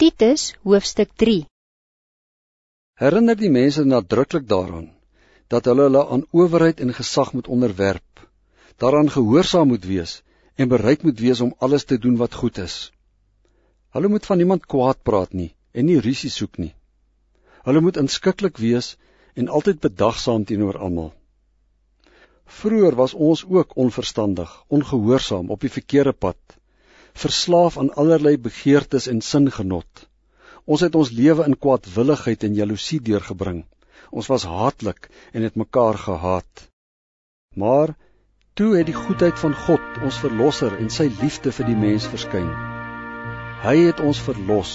Titus hoofstuk 3 Herinner die mense nadruklik daaraan dat hulle hulle aan owerheid en gesag moet onderwerp, daaraan gehoorsaam moet wees en bereid moet wees om alles te doen wat goed is. Hulle moet van niemand kwaad praat nie en nie rusie soek nie. Hulle moet inskikkelik wees en altyd bedagsaam teenoor almal. Vroer was ons ook onverstandig, ongehoorsaam op die verkeerde pad verslaaf aan allerlei begeertes en singenot. Ons het ons lewe in kwaadwilligheid en jaloesie deurgebring. Ons was haatlik en het mekaar gehaat. Maar toe het die goedheid van God, ons verlosser en sy liefde vir die mens verskyn. Hy het ons verlos,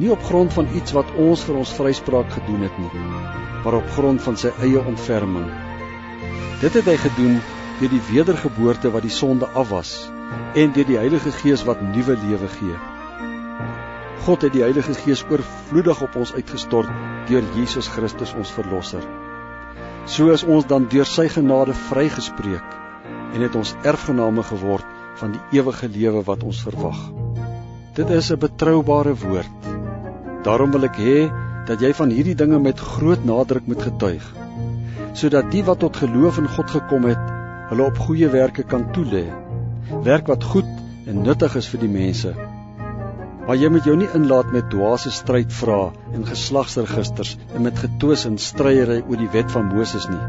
nie op grond van iets wat ons vir ons vryspraak gedoen het nie, maar op grond van sy eie ontferming. Dit het hy gedoen deur die wedergeboorte wat die sonde afwas en deur die Heilige Gees wat nuwe lewe gee. God het die Heilige Gees oorvloedig op ons uitgestort deur Jesus Christus ons verlosser. So is ons dan deur sy genade vrygespreek en het ons erfgename geword van die ewige lewe wat ons verwag. Dit is 'n betroubare woord. Daarom wil ek hê dat jy van hierdie dinge met groot nadruk moet getuig sodat die wat tot geloof in God gekom het, hulle op goeie werke kan toelê werk wat goed en nuttig is vir die mense. Maar jy moet jou nie inlaat met dwaase stryd vra en geslagsregisters en met getwis en stryery oor die wet van Moses nie,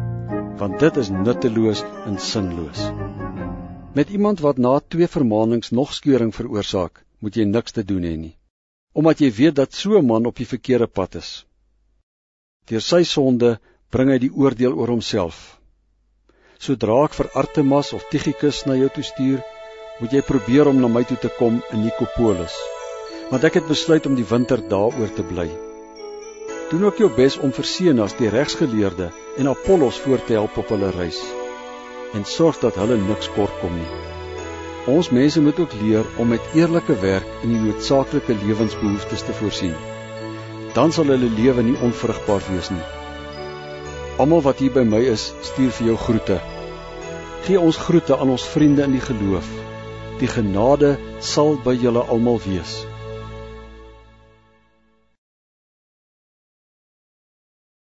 want dit is nutteloos en sinloos. Met iemand wat na twee vermaanings nog skeuring veroorsaak, moet jy niks te doen hê nie, omdat jy weet dat so 'n man op die verkeerde pad is. Deur sy sonde bring hy die oordeel oor homself. Sodra ek vir Artemas of Tychicus na jou toe stuur, moet jy probeer om na my toe te kom in Nikopolis, want ek het besluit om die winter daaroor te bly. Doen ook jou bes om vir Senas die regsgeleerde en Apollos voor te help op hulle reis en sorg dat hulle niks kort kom nie. Ons mense moet ook leer om met eerlike werk in die noodsaaklike lewensbehoeftes te voorsien. Dan sal hulle lewe nie onvrugbaar wees nie. Almal wat hier by my is, stuur vir jou groete. Gee ons groete aan ons vriende in die geloof. Die genade sal by julle almal wees.